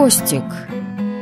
Костик.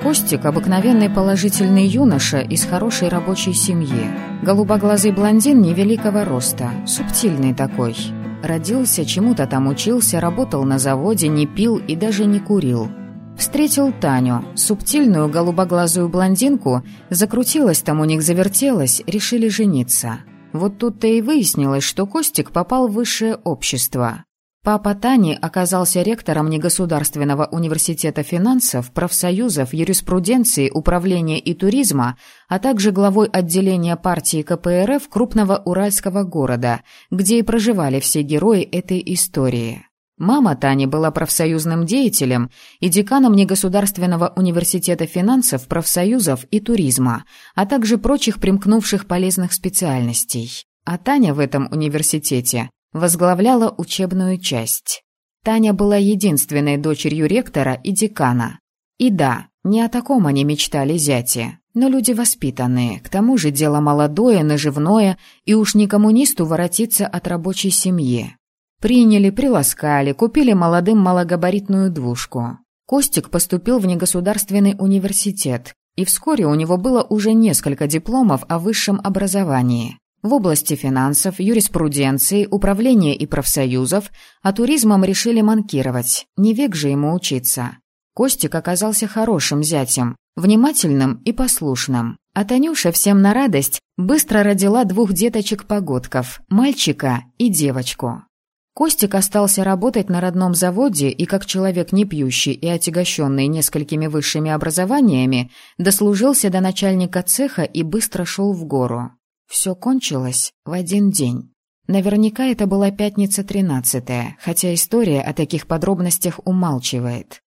Костик – обыкновенный положительный юноша из хорошей рабочей семьи. Голубоглазый блондин невеликого роста, субтильный такой. Родился, чему-то там учился, работал на заводе, не пил и даже не курил. Встретил Таню, субтильную голубоглазую блондинку, закрутилась там у них, завертелась, решили жениться. Вот тут-то и выяснилось, что Костик попал в высшее общество. Папа Тани оказался ректором негосударственного университета финансов, профсоюзов, юриспруденции, управления и туризма, а также главой отделения партии КПРФ крупного уральского города, где и проживали все герои этой истории. Мама Тани была профсоюзным деятелем и деканом негосударственного университета финансов, профсоюзов и туризма, а также прочих примкнувших полезных специальностей. А Таня в этом университете возглавляла учебную часть. Таня была единственной дочерью ректора и декана. И да, не о таком они мечтали зяте, но люди воспитанные, к тому же дело молодое, наживное, и уж не коммунисту воротиться от рабочей семьи. Приняли, приласкали, купили молодым малогабаритную двушку. Костик поступил в негосударственный университет, и вскоре у него было уже несколько дипломов о высшем образовании. В области финансов, юриспруденции, управления и профсоюзов, а туризмом решили манкировать, не век же ему учиться. Костик оказался хорошим зятем, внимательным и послушным. А Танюша всем на радость быстро родила двух деточек-погодков, мальчика и девочку. Костик остался работать на родном заводе и, как человек не пьющий и отягощенный несколькими высшими образованиями, дослужился до начальника цеха и быстро шел в гору. Все кончилось в один день. Наверняка это была пятница тринадцатая, хотя история о таких подробностях умалчивает.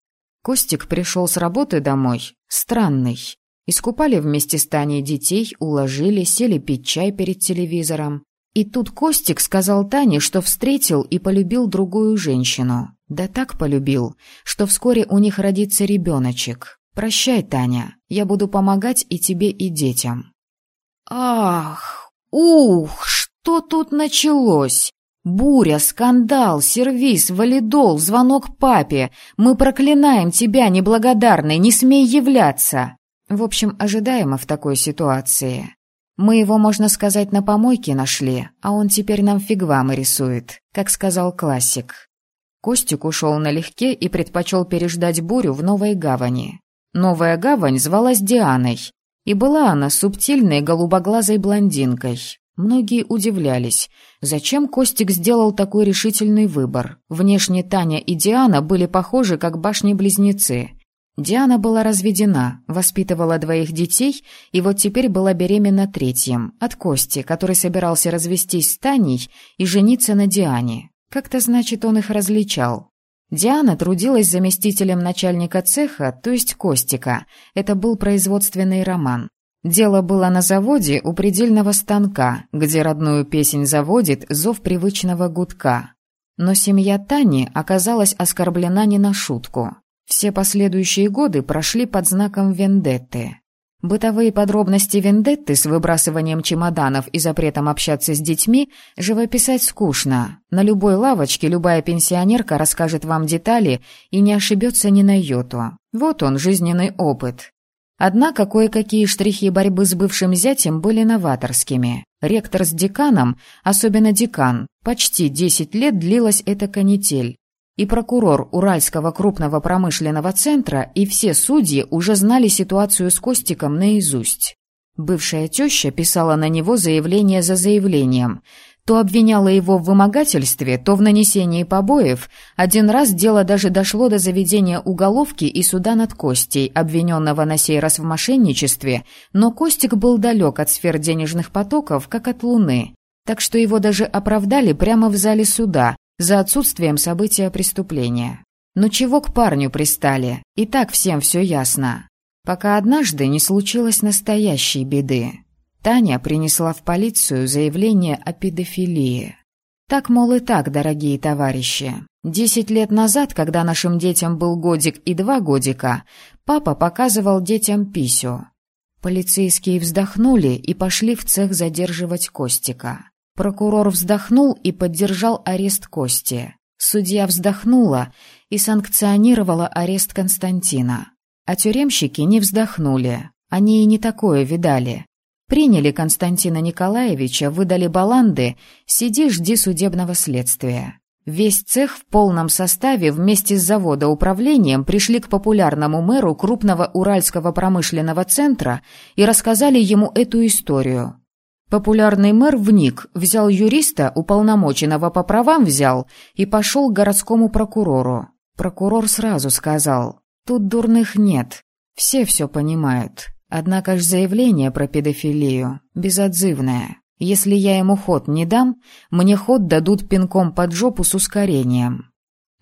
Костик пришел с работы домой, странный. Искупали вместе с Таней детей, уложили, сели пить чай перед телевизором. И тут Костик сказал Тане, что встретил и полюбил другую женщину. Да так полюбил, что вскоре у них родится ребеночек. Прощай, Таня, я буду помогать и тебе, и детям. Ах, ух, что тут началось? Буря, скандал, сервис, валидол, звонок папе. Мы проклинаем тебя, неблагодарный, не смей являться. В общем, ожидаемо в такой ситуации. Мы его, можно сказать, на помойке нашли, а он теперь нам фигвамы рисует, как сказал классик. Костик ушел налегке и предпочел переждать бурю в Новой Гавани. Новая Гавань звалась Дианой, и была она субтильной голубоглазой блондинкой. Многие удивлялись, зачем Костик сделал такой решительный выбор. Внешне Таня и Диана были похожи, как башни-близнецы. Диана была разведена, воспитывала двоих детей и вот теперь была беременна третьим, от Кости, который собирался развестись с Таней и жениться на Диане. Как-то, значит, он их различал. Диана трудилась заместителем начальника цеха, то есть Костика. Это был производственный роман. Дело было на заводе у предельного станка, где родную песнь заводит зов привычного гудка. Но семья Тани оказалась оскорблена не на шутку. Все последующие годы прошли под знаком вендетты. Бытовые подробности вендетты с выбрасыванием чемоданов и запретом общаться с детьми живописать скучно. На любой лавочке любая пенсионерка расскажет вам детали и не ошибется ни на йоту. Вот он, жизненный опыт. Однако кое-какие штрихи борьбы с бывшим зятем были новаторскими. Ректор с деканом, особенно декан, почти 10 лет длилась эта канитель и прокурор Уральского крупного промышленного центра, и все судьи уже знали ситуацию с Костиком наизусть. Бывшая теща писала на него заявление за заявлением. То обвиняла его в вымогательстве, то в нанесении побоев. Один раз дело даже дошло до заведения уголовки и суда над Костей, обвиненного на сей раз в мошенничестве, но Костик был далек от сфер денежных потоков, как от луны. Так что его даже оправдали прямо в зале суда, за отсутствием события преступления. Но чего к парню пристали? И так всем все ясно. Пока однажды не случилось настоящей беды. Таня принесла в полицию заявление о педофилии. Так, мол, и так, дорогие товарищи. Десять лет назад, когда нашим детям был годик и два годика, папа показывал детям писю. Полицейские вздохнули и пошли в цех задерживать Костика. Прокурор вздохнул и поддержал арест Кости. Судья вздохнула и санкционировала арест Константина. А тюремщики не вздохнули. Они и не такое видали. Приняли Константина Николаевича, выдали баланды, сиди, жди судебного следствия. Весь цех в полном составе вместе с завода управлением пришли к популярному мэру крупного уральского промышленного центра и рассказали ему эту историю. Популярный мэр вник, взял юриста, уполномоченного по правам взял, и пошел к городскому прокурору. Прокурор сразу сказал, тут дурных нет, все все понимают. Однако ж заявление про педофилию безотзывное. Если я ему ход не дам, мне ход дадут пинком под жопу с ускорением.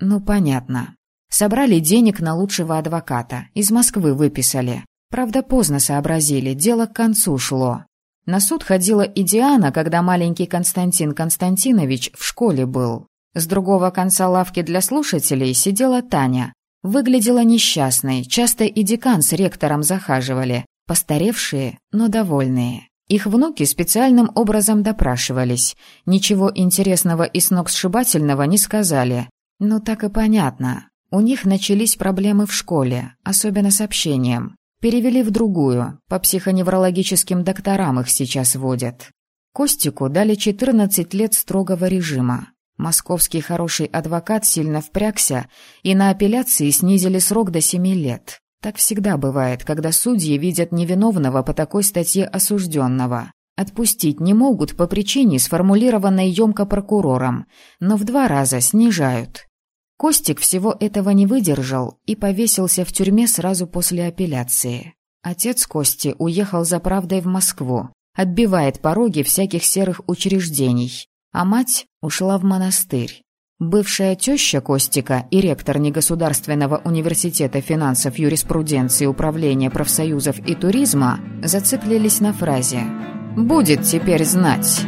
Ну, понятно. Собрали денег на лучшего адвоката, из Москвы выписали. Правда, поздно сообразили, дело к концу шло. На суд ходила и Диана, когда маленький Константин Константинович в школе был. С другого конца лавки для слушателей сидела Таня. Выглядела несчастной, часто и декан с ректором захаживали, Постаревшие, но довольные. Их внуки специальным образом допрашивались. Ничего интересного и сногсшибательного не сказали. Ну так и понятно. У них начались проблемы в школе, особенно с общением. Перевели в другую, по психоневрологическим докторам их сейчас водят. Костику дали 14 лет строгого режима. Московский хороший адвокат сильно впрягся, и на апелляции снизили срок до 7 лет. Так всегда бывает, когда судьи видят невиновного по такой статье осужденного. Отпустить не могут по причине, сформулированной емко прокурором, но в два раза снижают. Костик всего этого не выдержал и повесился в тюрьме сразу после апелляции. Отец Кости уехал за правдой в Москву, отбивает пороги всяких серых учреждений, а мать ушла в монастырь. Бывшая теща Костика и ректор Негосударственного университета финансов, юриспруденции, управления профсоюзов и туризма зациклились на фразе «Будет теперь знать».